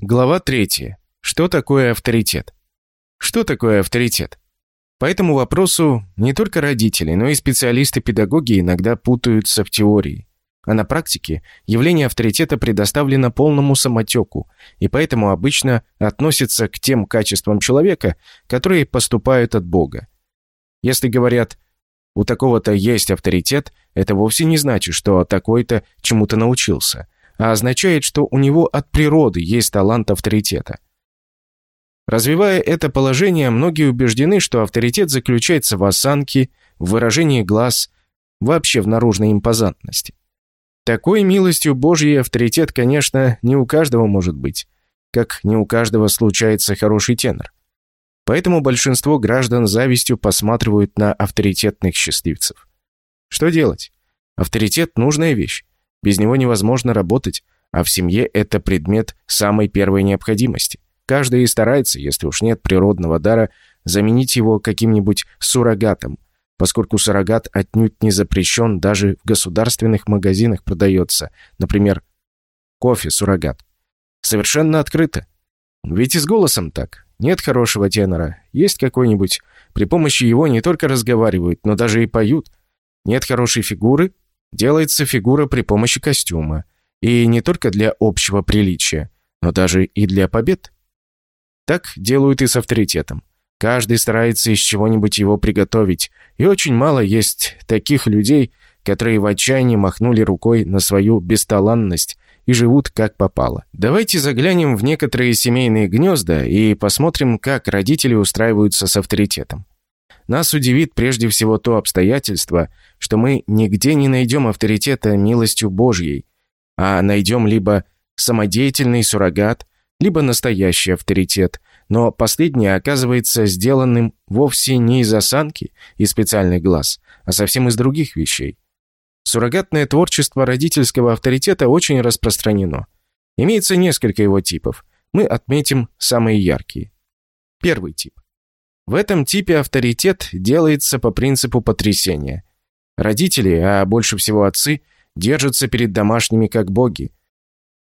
Глава 3. Что такое авторитет? Что такое авторитет? По этому вопросу не только родители, но и специалисты-педагоги иногда путаются в теории. А на практике явление авторитета предоставлено полному самотеку, и поэтому обычно относится к тем качествам человека, которые поступают от Бога. Если говорят «у такого-то есть авторитет», это вовсе не значит, что такой-то чему-то научился – а означает, что у него от природы есть талант авторитета. Развивая это положение, многие убеждены, что авторитет заключается в осанке, в выражении глаз, вообще в наружной импозантности. Такой милостью Божьей авторитет, конечно, не у каждого может быть, как не у каждого случается хороший тенор. Поэтому большинство граждан завистью посматривают на авторитетных счастливцев. Что делать? Авторитет – нужная вещь. Без него невозможно работать, а в семье это предмет самой первой необходимости. Каждый и старается, если уж нет природного дара, заменить его каким-нибудь суррогатом, поскольку суррогат отнюдь не запрещен, даже в государственных магазинах продается, например, кофе-суррогат. Совершенно открыто. Ведь и с голосом так. Нет хорошего тенора, есть какой-нибудь. При помощи его не только разговаривают, но даже и поют. Нет хорошей фигуры, Делается фигура при помощи костюма. И не только для общего приличия, но даже и для побед. Так делают и с авторитетом. Каждый старается из чего-нибудь его приготовить, и очень мало есть таких людей, которые в отчаянии махнули рукой на свою бесталанность и живут как попало. Давайте заглянем в некоторые семейные гнезда и посмотрим, как родители устраиваются с авторитетом. Нас удивит прежде всего то обстоятельство, что мы нигде не найдем авторитета милостью Божьей, а найдем либо самодеятельный суррогат, либо настоящий авторитет, но последнее оказывается сделанным вовсе не из осанки и специальных глаз, а совсем из других вещей. Суррогатное творчество родительского авторитета очень распространено. Имеется несколько его типов. Мы отметим самые яркие. Первый тип. В этом типе авторитет делается по принципу потрясения. Родители, а больше всего отцы, держатся перед домашними как боги.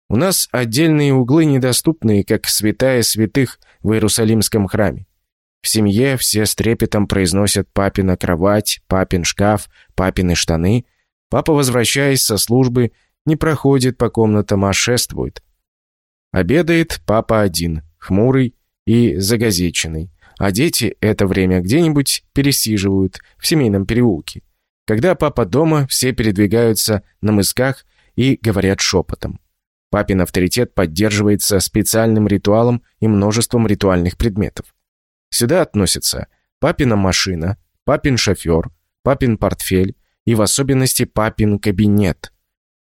У нас отдельные углы недоступные, как святая святых в Иерусалимском храме. В семье все с трепетом произносят папина кровать, папин шкаф, папины штаны. Папа, возвращаясь со службы, не проходит по комнатам, а шествует. Обедает папа один, хмурый и загазеченный а дети это время где-нибудь пересиживают в семейном переулке. Когда папа дома, все передвигаются на мысках и говорят шепотом. Папин авторитет поддерживается специальным ритуалом и множеством ритуальных предметов. Сюда относятся папина машина, папин шофер, папин портфель и в особенности папин кабинет.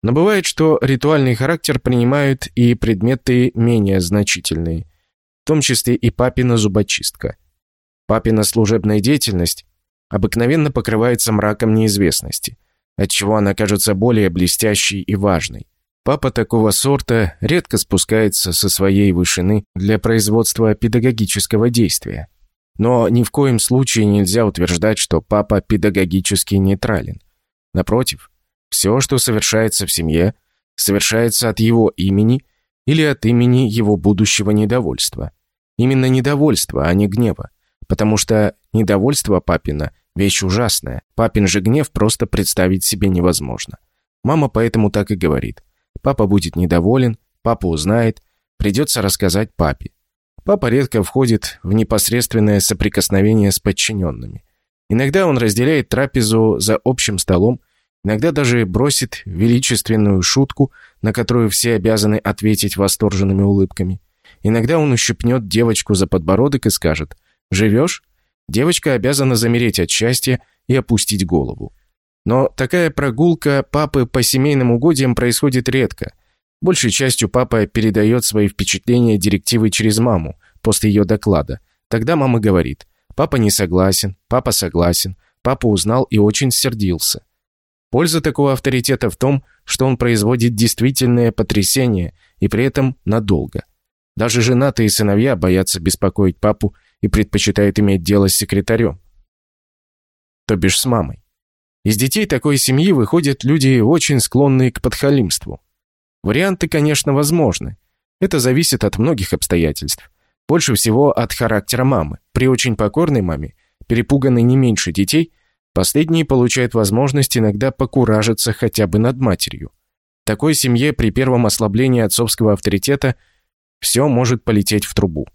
Но бывает, что ритуальный характер принимают и предметы менее значительные, в том числе и папина зубочистка. Папина служебная деятельность обыкновенно покрывается мраком неизвестности, отчего она кажется более блестящей и важной. Папа такого сорта редко спускается со своей вышины для производства педагогического действия. Но ни в коем случае нельзя утверждать, что папа педагогически нейтрален. Напротив, все, что совершается в семье, совершается от его имени или от имени его будущего недовольства. Именно недовольства, а не гнева. Потому что недовольство папина – вещь ужасная. Папин же гнев просто представить себе невозможно. Мама поэтому так и говорит. Папа будет недоволен, папа узнает, придется рассказать папе. Папа редко входит в непосредственное соприкосновение с подчиненными. Иногда он разделяет трапезу за общим столом, иногда даже бросит величественную шутку, на которую все обязаны ответить восторженными улыбками. Иногда он ущипнет девочку за подбородок и скажет «Живешь?» Девочка обязана замереть от счастья и опустить голову. Но такая прогулка папы по семейным угодьям происходит редко. Большей частью папа передает свои впечатления директивы через маму после ее доклада. Тогда мама говорит «Папа не согласен, папа согласен, папа узнал и очень сердился». Польза такого авторитета в том, что он производит действительное потрясение и при этом надолго. Даже женатые сыновья боятся беспокоить папу и предпочитают иметь дело с секретарем. То бишь с мамой. Из детей такой семьи выходят люди, очень склонные к подхалимству. Варианты, конечно, возможны. Это зависит от многих обстоятельств. Больше всего от характера мамы. При очень покорной маме, перепуганной не меньше детей, последние получают возможность иногда покуражиться хотя бы над матерью. Такой семье при первом ослаблении отцовского авторитета все может полететь в трубу.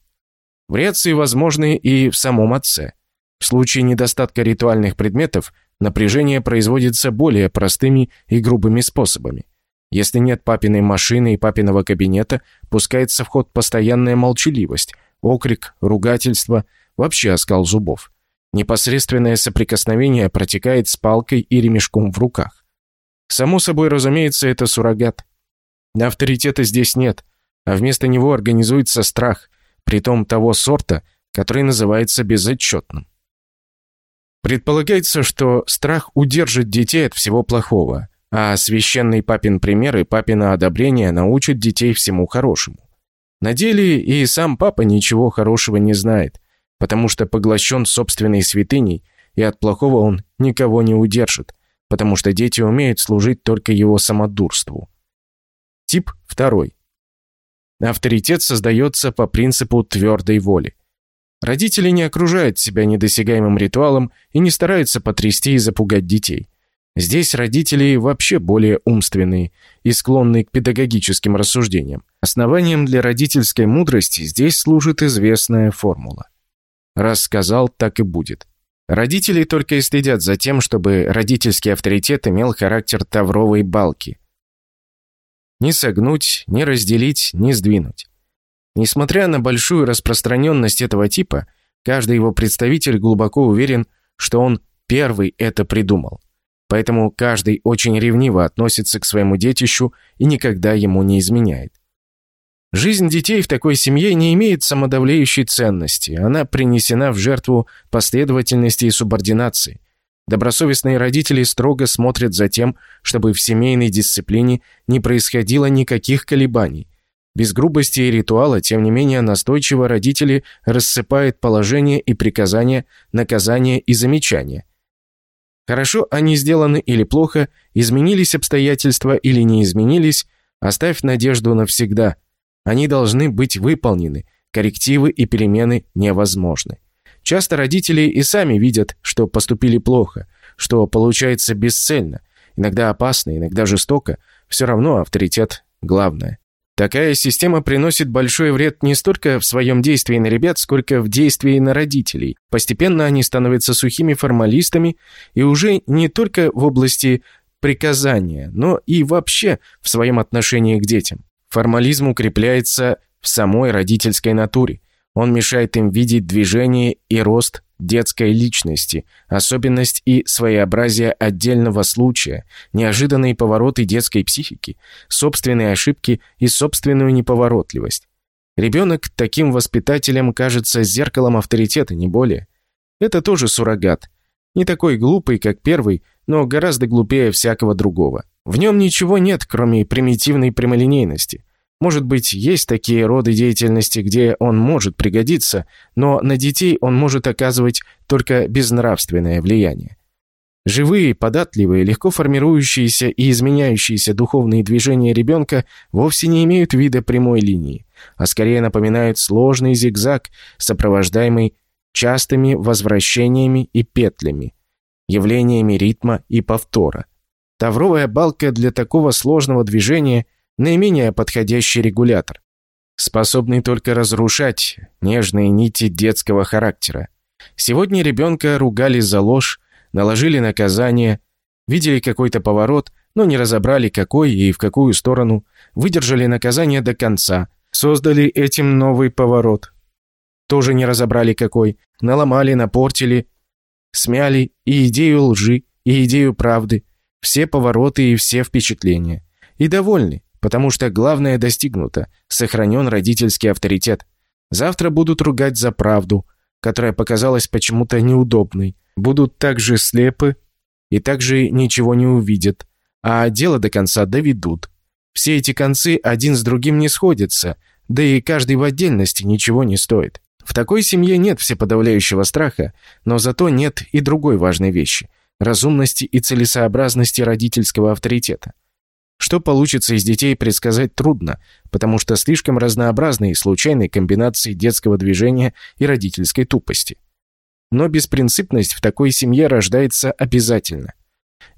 Вариации возможны и в самом отце. В случае недостатка ритуальных предметов напряжение производится более простыми и грубыми способами. Если нет папиной машины и папиного кабинета, пускается в ход постоянная молчаливость, окрик, ругательство, вообще оскал зубов. Непосредственное соприкосновение протекает с палкой и ремешком в руках. Само собой, разумеется, это суррогат. Авторитета здесь нет, а вместо него организуется страх, притом того сорта, который называется безотчетным. Предполагается, что страх удержит детей от всего плохого, а священный папин пример и папина одобрение научат детей всему хорошему. На деле и сам папа ничего хорошего не знает, потому что поглощен собственной святыней, и от плохого он никого не удержит, потому что дети умеют служить только его самодурству. Тип второй. Авторитет создается по принципу твердой воли. Родители не окружают себя недосягаемым ритуалом и не стараются потрясти и запугать детей. Здесь родители вообще более умственные и склонны к педагогическим рассуждениям. Основанием для родительской мудрости здесь служит известная формула. Раз сказал, так и будет. Родители только и следят за тем, чтобы родительский авторитет имел характер тавровой балки. Ни согнуть, ни разделить, ни сдвинуть. Несмотря на большую распространенность этого типа, каждый его представитель глубоко уверен, что он первый это придумал. Поэтому каждый очень ревниво относится к своему детищу и никогда ему не изменяет. Жизнь детей в такой семье не имеет самодавляющей ценности, она принесена в жертву последовательности и субординации. Добросовестные родители строго смотрят за тем, чтобы в семейной дисциплине не происходило никаких колебаний. Без грубости и ритуала, тем не менее, настойчиво родители рассыпают положения и приказания, наказания и замечания – Хорошо они сделаны или плохо, изменились обстоятельства или не изменились, оставь надежду навсегда. Они должны быть выполнены, коррективы и перемены невозможны. Часто родители и сами видят, что поступили плохо, что получается бесцельно, иногда опасно, иногда жестоко, все равно авторитет главное. Такая система приносит большой вред не столько в своем действии на ребят, сколько в действии на родителей. Постепенно они становятся сухими формалистами и уже не только в области приказания, но и вообще в своем отношении к детям. Формализм укрепляется в самой родительской натуре. Он мешает им видеть движение и рост детской личности, особенность и своеобразие отдельного случая, неожиданные повороты детской психики, собственные ошибки и собственную неповоротливость. Ребенок таким воспитателем кажется зеркалом авторитета, не более. Это тоже суррогат. Не такой глупый, как первый, но гораздо глупее всякого другого. В нем ничего нет, кроме примитивной прямолинейности. Может быть, есть такие роды деятельности, где он может пригодиться, но на детей он может оказывать только безнравственное влияние. Живые, податливые, легко формирующиеся и изменяющиеся духовные движения ребенка вовсе не имеют вида прямой линии, а скорее напоминают сложный зигзаг, сопровождаемый частыми возвращениями и петлями, явлениями ритма и повтора. Тавровая балка для такого сложного движения наименее подходящий регулятор, способный только разрушать нежные нити детского характера. Сегодня ребенка ругали за ложь, наложили наказание, видели какой-то поворот, но не разобрали какой и в какую сторону, выдержали наказание до конца, создали этим новый поворот. Тоже не разобрали какой, наломали, напортили, смяли и идею лжи, и идею правды, все повороты и все впечатления. И довольны, потому что главное достигнуто, сохранен родительский авторитет. Завтра будут ругать за правду, которая показалась почему-то неудобной, будут также слепы и также ничего не увидят, а дело до конца доведут. Все эти концы один с другим не сходятся, да и каждый в отдельности ничего не стоит. В такой семье нет всеподавляющего страха, но зато нет и другой важной вещи – разумности и целесообразности родительского авторитета. Что получится из детей предсказать трудно, потому что слишком разнообразны и случайные комбинации детского движения и родительской тупости. Но беспринципность в такой семье рождается обязательно.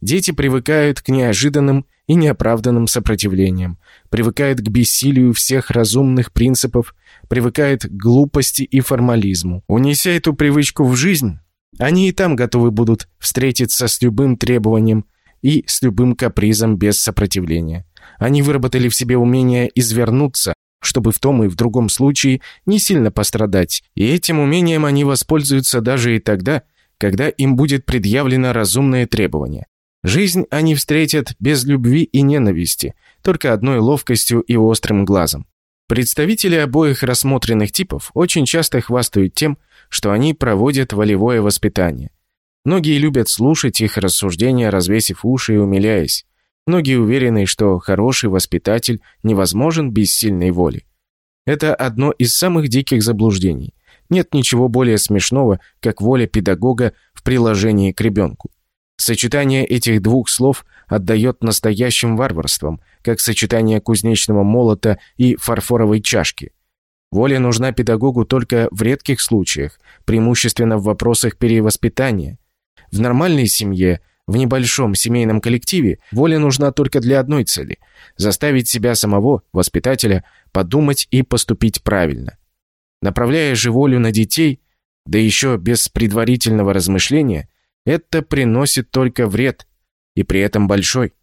Дети привыкают к неожиданным и неоправданным сопротивлениям, привыкают к бессилию всех разумных принципов, привыкают к глупости и формализму. Унеся эту привычку в жизнь, они и там готовы будут встретиться с любым требованием и с любым капризом без сопротивления. Они выработали в себе умение извернуться, чтобы в том и в другом случае не сильно пострадать, и этим умением они воспользуются даже и тогда, когда им будет предъявлено разумное требование. Жизнь они встретят без любви и ненависти, только одной ловкостью и острым глазом. Представители обоих рассмотренных типов очень часто хвастают тем, что они проводят волевое воспитание. Многие любят слушать их рассуждения, развесив уши и умиляясь. Многие уверены, что хороший воспитатель невозможен без сильной воли. Это одно из самых диких заблуждений. Нет ничего более смешного, как воля педагога в приложении к ребенку. Сочетание этих двух слов отдает настоящим варварством, как сочетание кузнечного молота и фарфоровой чашки. Воля нужна педагогу только в редких случаях, преимущественно в вопросах перевоспитания. В нормальной семье, в небольшом семейном коллективе, воля нужна только для одной цели – заставить себя самого, воспитателя, подумать и поступить правильно. Направляя же волю на детей, да еще без предварительного размышления, это приносит только вред, и при этом большой.